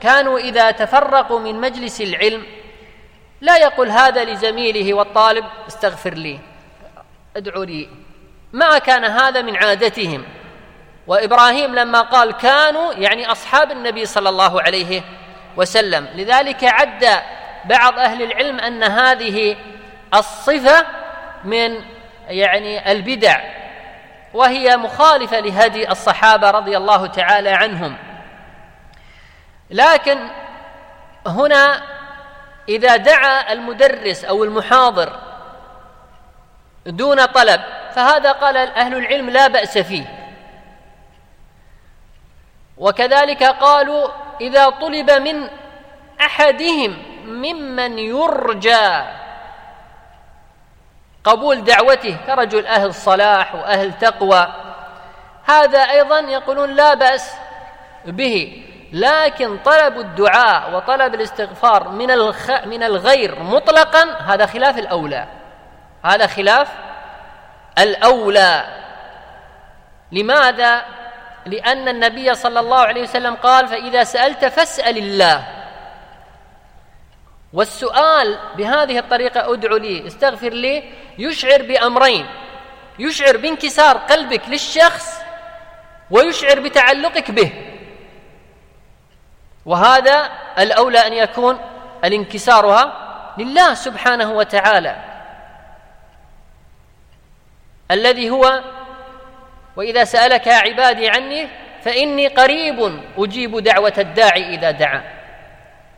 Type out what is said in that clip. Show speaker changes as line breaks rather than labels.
كانوا إذا تفرقوا من مجلس العلم لا يقول هذا لزميله والطالب استغفر لي ادعو لي. ما كان هذا من عادتهم. وإبراهيم لما قال كانوا يعني أصحاب النبي صلى الله عليه وسلم. لذلك عد بعض أهل العلم أن هذه الصفة من يعني البدع وهي مخالفة لهدي الصحابة رضي الله تعالى عنهم. لكن هنا إذا دعا المدرس أو المحاضر دون طلب فهذا قال أهل العلم لا بأس فيه. وكذلك قالوا إذا طلب من أحدهم ممن يرجى قبول دعوته كرجل أهل صلاح وأهل تقوى هذا أيضا يقولون لا بأس به. لكن طلب الدعاء وطلب الاستغفار من الخ... من الغير مطلقا هذا خلاف الأولى. هذا خلاف الأولى. لماذا؟ لأن النبي صلى الله عليه وسلم قال فإذا سألت فاسأل الله. والسؤال بهذه الطريقة أدعو لي استغفر لي يشعر بأمرين. يشعر بانكسار قلبك للشخص ويشعر بتعلقك به. وهذا الأولى أن يكون الانكسارها لله سبحانه وتعالى الذي هو وإذا سألك عبادي عني فإني قريب أجيب دعوة الداعي إذا دعا.